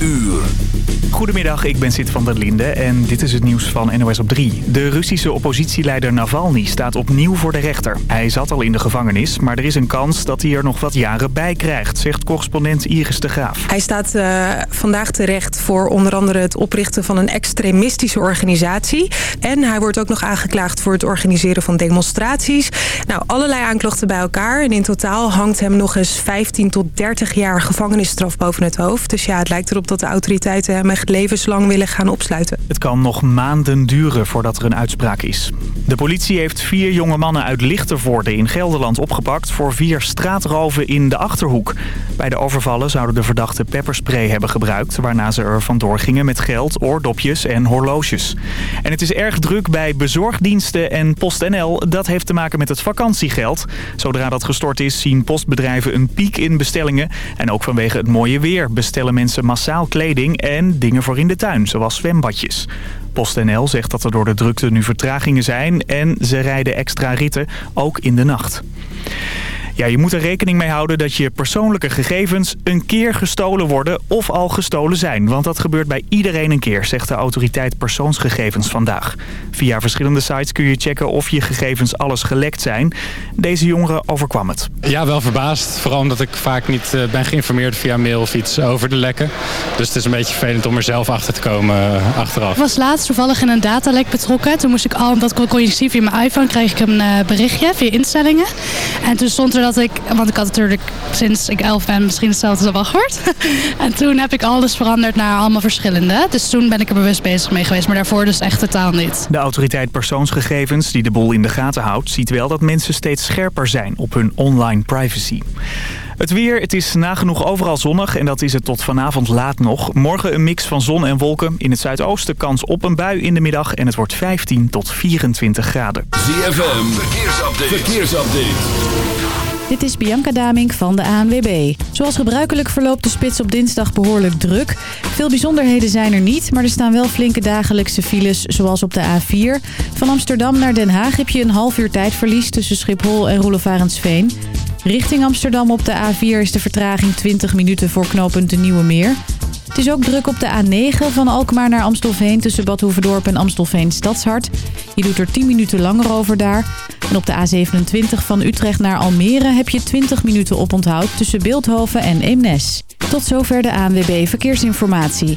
uur. Goedemiddag, ik ben Sid van der Linde en dit is het nieuws van NOS op 3. De Russische oppositieleider Navalny staat opnieuw voor de rechter. Hij zat al in de gevangenis, maar er is een kans dat hij er nog wat jaren bij krijgt, zegt correspondent Iris de Graaf. Hij staat uh, vandaag terecht voor onder andere het oprichten van een extremistische organisatie. En hij wordt ook nog aangeklaagd voor het organiseren van demonstraties. Nou, allerlei aanklachten bij elkaar. En in totaal hangt hem nog eens 15 tot 30 jaar gevangenisstraf boven het hoofd. Dus ja, het lijkt erop dat de autoriteiten hem echt levenslang willen gaan opsluiten. Het kan nog maanden duren voordat er een uitspraak is. De politie heeft vier jonge mannen uit Lichtervoorde in Gelderland opgepakt... voor vier straatroven in de Achterhoek. Bij de overvallen zouden de verdachten pepperspray hebben gebruikt... waarna ze er vandoor gingen met geld, oordopjes en horloges. En het is erg druk bij bezorgdiensten en PostNL. Dat heeft te maken met het vakantiegeld. Zodra dat gestort is, zien postbedrijven een piek in bestellingen. En ook vanwege het mooie weer bestellen mensen massaal kleding en dingen voor in de tuin, zoals zwembadjes. PostNL zegt dat er door de drukte nu vertragingen zijn en ze rijden extra ritten, ook in de nacht. Ja, je moet er rekening mee houden dat je persoonlijke gegevens een keer gestolen worden of al gestolen zijn. Want dat gebeurt bij iedereen een keer, zegt de autoriteit persoonsgegevens vandaag. Via verschillende sites kun je checken of je gegevens alles gelekt zijn. Deze jongeren overkwam het. Ja, wel verbaasd. Vooral omdat ik vaak niet uh, ben geïnformeerd via mail of iets over de lekken. Dus het is een beetje vervelend om er zelf achter te komen uh, achteraf. Ik was toevallig in een datalek betrokken. Toen moest ik al, dat kon je zien via mijn iPhone, kreeg ik een uh, berichtje via instellingen. En toen stond er dat ik, want ik had natuurlijk sinds ik elf ben misschien hetzelfde als wachtwoord. en toen heb ik alles veranderd naar allemaal verschillende. Dus toen ben ik er bewust bezig mee geweest, maar daarvoor dus echt totaal niet. De autoriteit persoonsgegevens, die de boel in de gaten houdt, ziet wel dat mensen steeds scherper zijn op hun online privacy. Het weer, het is nagenoeg overal zonnig en dat is het tot vanavond laat nog. Morgen een mix van zon en wolken. In het zuidoosten kans op een bui in de middag en het wordt 15 tot 24 graden. ZFM, verkeersupdate. verkeersupdate. Dit is Bianca Damink van de ANWB. Zoals gebruikelijk verloopt de spits op dinsdag behoorlijk druk. Veel bijzonderheden zijn er niet, maar er staan wel flinke dagelijkse files zoals op de A4. Van Amsterdam naar Den Haag heb je een half uur tijdverlies tussen Schiphol en Roelevarensveen. Richting Amsterdam op de A4 is de vertraging 20 minuten voor knooppunt de Nieuwe Meer. Het is ook druk op de A9 van Alkmaar naar Amstelveen tussen Bad Hoeverdorp en Amstelveen Stadshart. Je doet er 10 minuten langer over daar. En op de A27 van Utrecht naar Almere heb je 20 minuten oponthoud tussen Beeldhoven en Eemnes. Tot zover de ANWB Verkeersinformatie.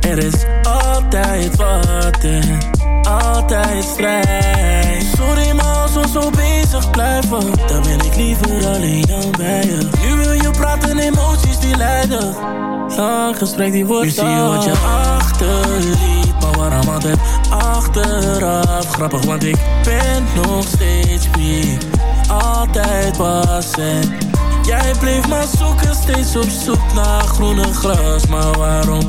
Er is altijd wat en altijd strijd. Sorry maar als we zo bezig blijven Dan ben ik liever alleen dan bij je. Nu wil je praten, emoties die leiden Lang gesprek die wordt Nu zie je wat je achterliet Maar waarom altijd achteraf? Grappig want ik ben nog steeds wie Altijd was. En Jij bleef maar zoeken, steeds op zoek naar groene gras. Maar waarom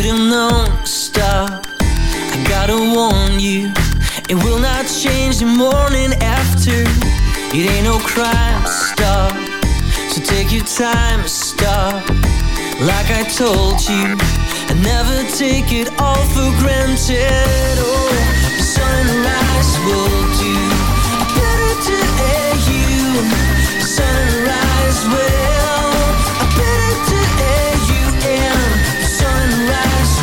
should've known Stop. I gotta warn you It will not change the morning after. It ain't no crime Stop So take your time Stop. Like I told you I never take it all for granted. Oh the Sunrise will do Better to air you. The Sunrise will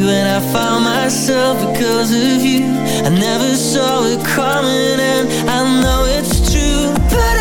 When and I found myself because of you. I never saw it coming and I know it's true but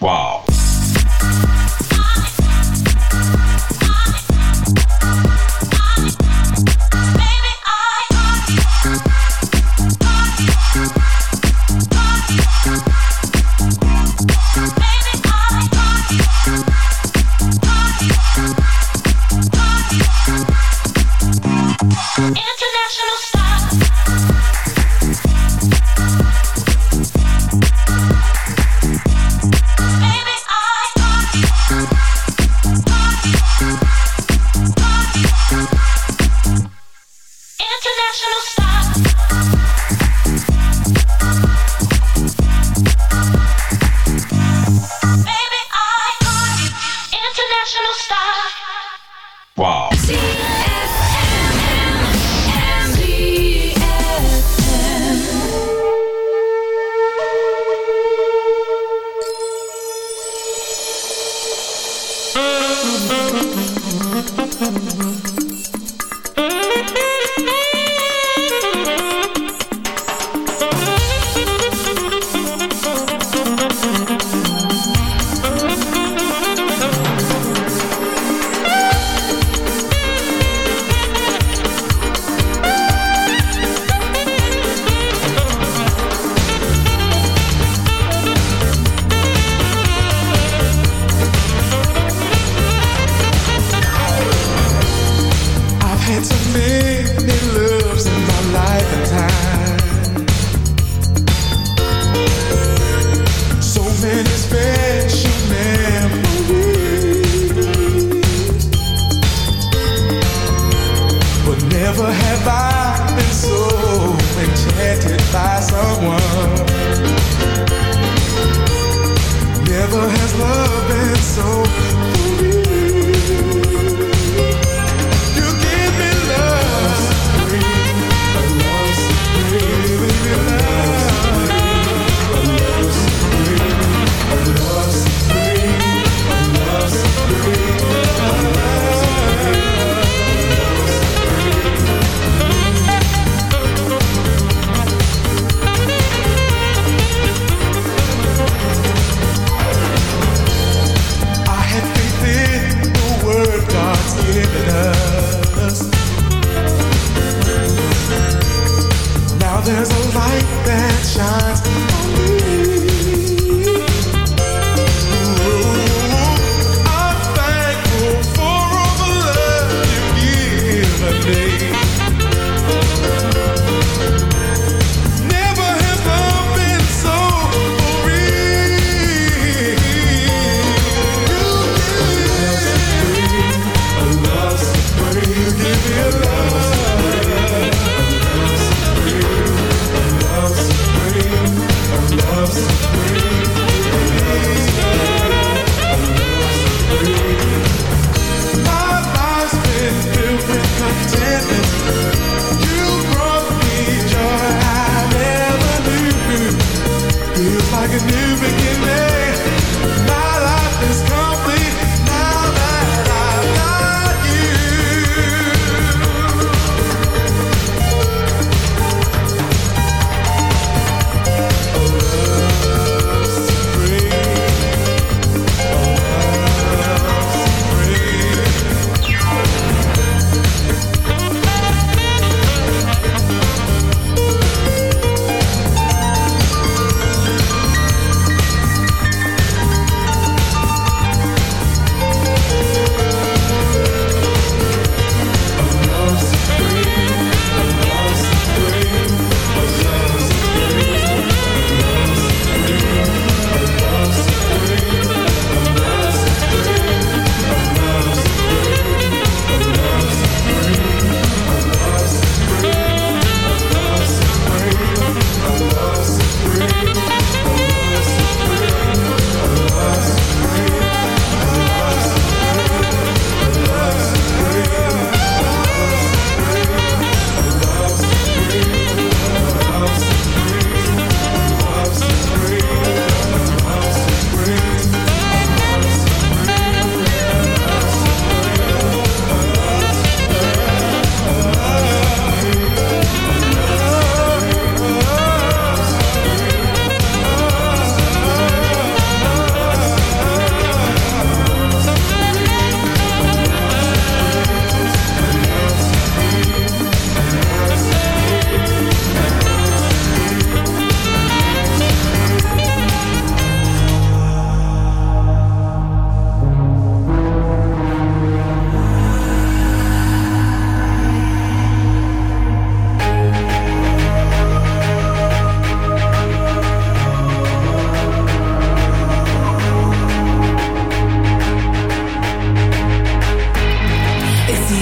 Wow.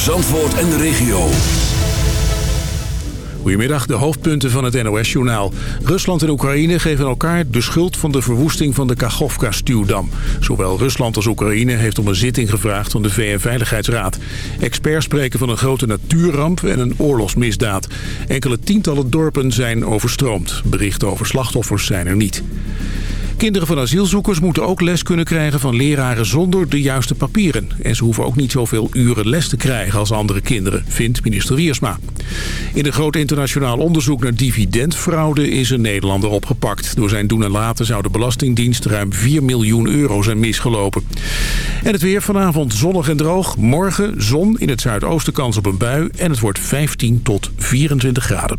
Voor Zandvoort en de regio. Goedemiddag, de hoofdpunten van het NOS-journaal. Rusland en Oekraïne geven elkaar de schuld van de verwoesting van de Kachovka-stuwdam. Zowel Rusland als Oekraïne heeft om een zitting gevraagd van de VN-veiligheidsraad. Experts spreken van een grote natuurramp en een oorlogsmisdaad. Enkele tientallen dorpen zijn overstroomd. Berichten over slachtoffers zijn er niet. Kinderen van asielzoekers moeten ook les kunnen krijgen van leraren zonder de juiste papieren. En ze hoeven ook niet zoveel uren les te krijgen als andere kinderen, vindt minister Wiersma. In een groot internationaal onderzoek naar dividendfraude is een Nederlander opgepakt. Door zijn doen en laten zou de Belastingdienst ruim 4 miljoen euro zijn misgelopen. En het weer vanavond zonnig en droog. Morgen zon in het zuidoosten kans op een bui. En het wordt 15 tot 24 graden.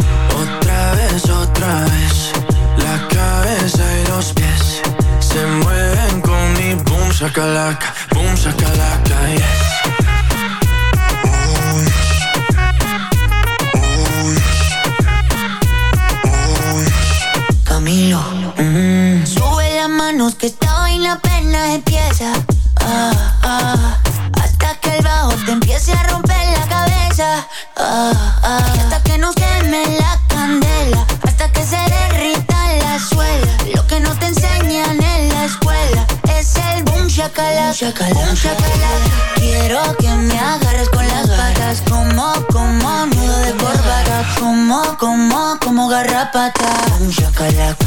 otra vez, otra vez. La cabeza y los pies Se mueven con mi boom sacalaca Boom sacalaca, yes. Camilo. Mm. Sube las manos que esta vaina apenas garrapata, un chacalac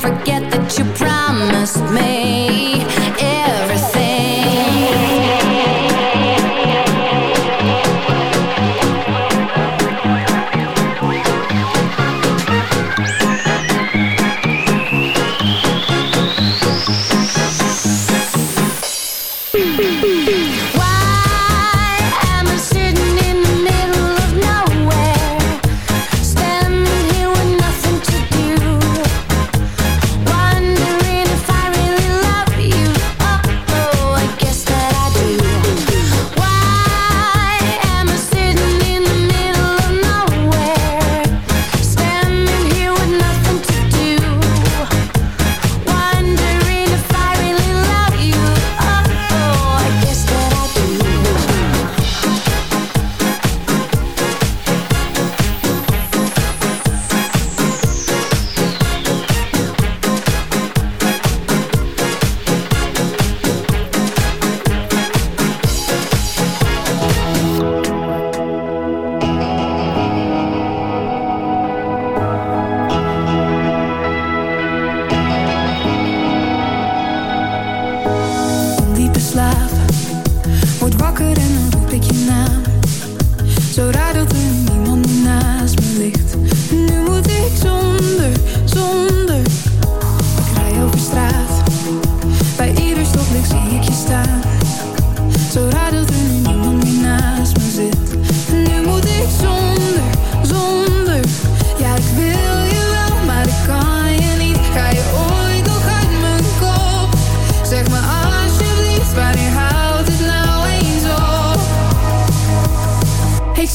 forget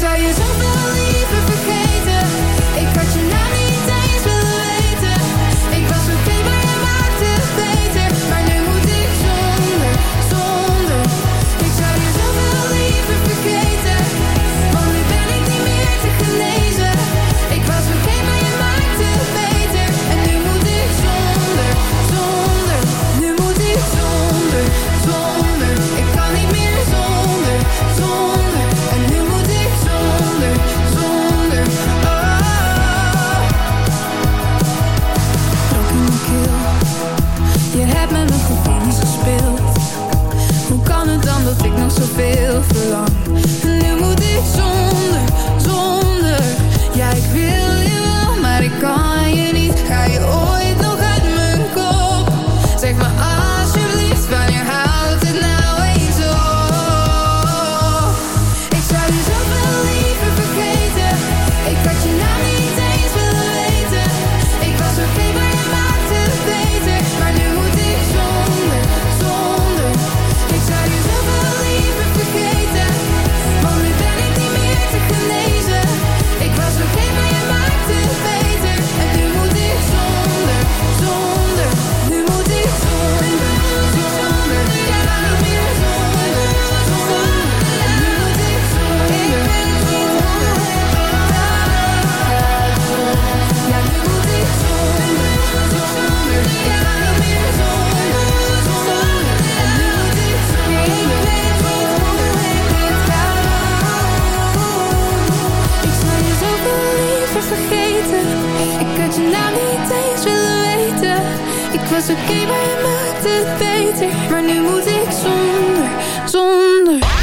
say it's over was oké, okay, maar je maakt het beter. Maar nu moet ik zonder, zonder.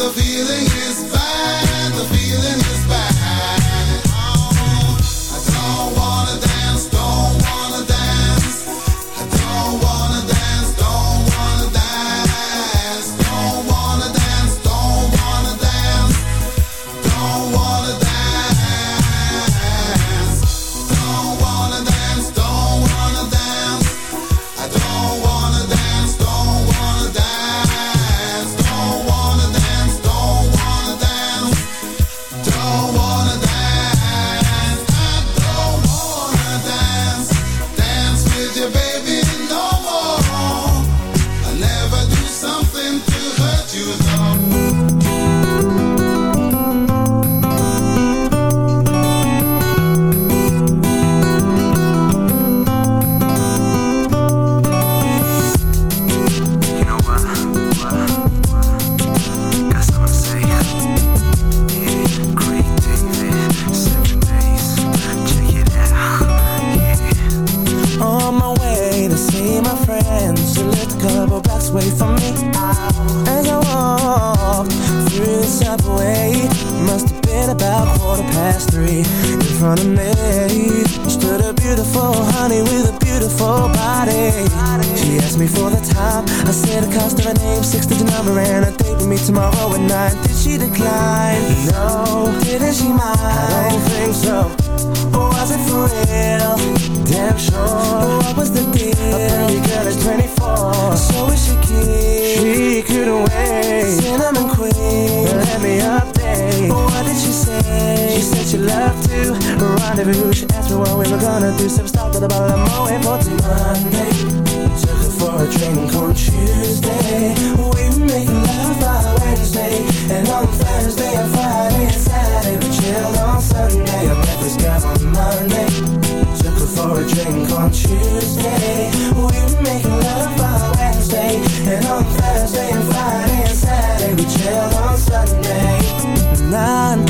The feeling she said she loved to rendezvous. She asked me what we were gonna do. So we stopped at the bottle of Moet for Monday. Took her for a drink on Tuesday. We were making love by Wednesday. And on Thursday and Friday and Saturday we chilled on Sunday. I met this girl on Monday. Took her for a drink on Tuesday. We were making love by Wednesday. And on Thursday and Friday and Saturday we chilled on Sunday. Nine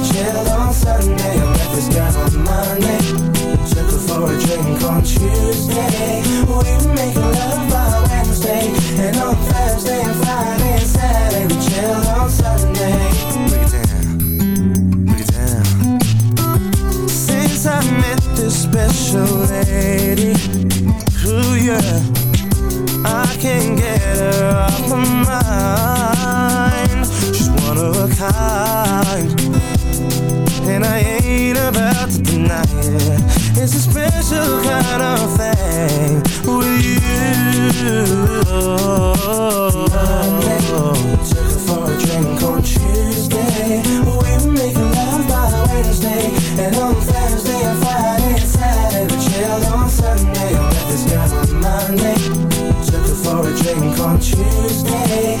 out on Sunday. I met this guy on Monday. Took her for a drink on Tuesday. We were making love by Wednesday. And on Thursday and Friday and Saturday, we chilled on Sunday. Break it down. Break it down. Since I met this special lady. Ooh, yeah. I can't get her off my mind It's a special kind of thing with you. Took her for a drink on Tuesday. We make love by Wednesday. And on Thursday and Friday and Saturday, we chilled on Sunday. I met this girl on Monday. Took her for a drink on Tuesday.